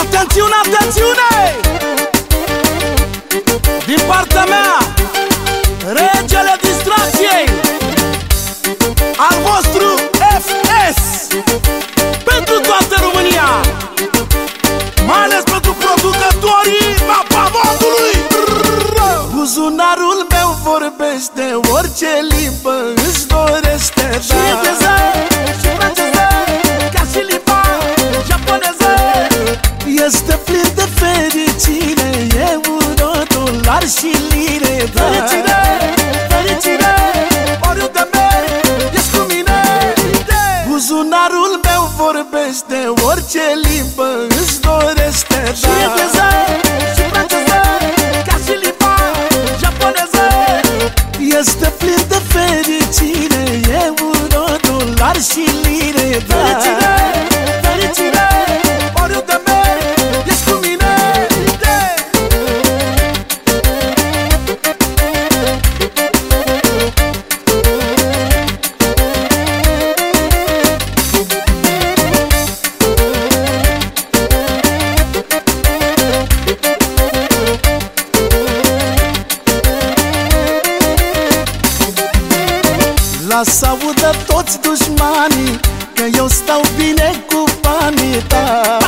Atențiune, atențiune! Din partea mea Regele distracției Al vostru FS Pentru toată România Mai ales pentru producătorii Mapamondului Buzunarul meu vorbește Orice limbă dolar și lire Fericire, fericire Oriunde merg, ești cu mine Buzunarul meu vorbește Orice limbă îți dorește Și engleză, și franceză Lasă audă toți dușmanii Că eu stau bine cu banii ta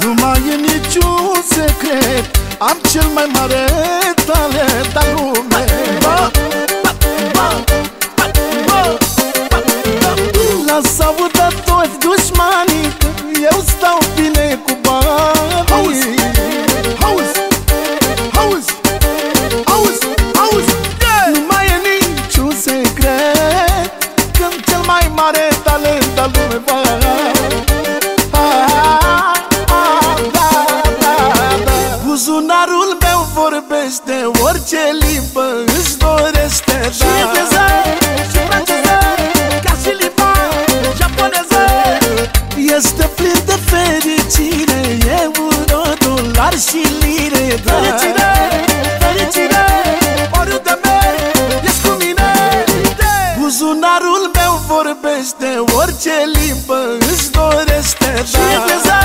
Nu mai e niciun secret Am cel mai mare talent al lumei Lasă audă toți dușmanii Că eu stau bine cu banii Orice limbă îți dorește Și engleză, și franceză Ca și limba japoneză. Este plin de fericire Euro, dolar și lire Fericire, fericire Oriunde merg, ești cu mine Buzunarul meu vorbește Orice limbă îți dorește Și engleză,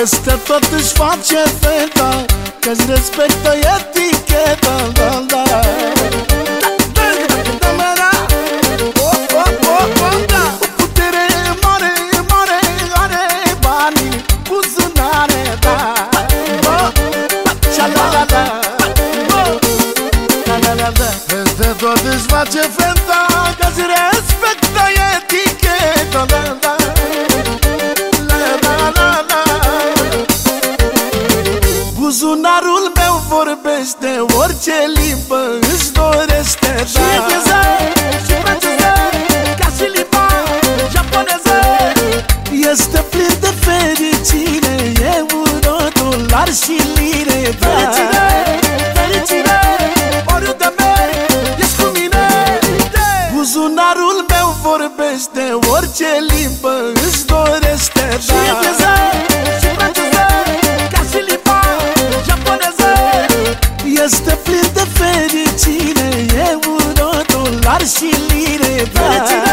Peste tot își face feta Că-și respectă eticheta da, da. Meu vorbește Orice limbă plin